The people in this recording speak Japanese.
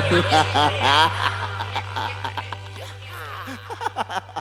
ハハハハ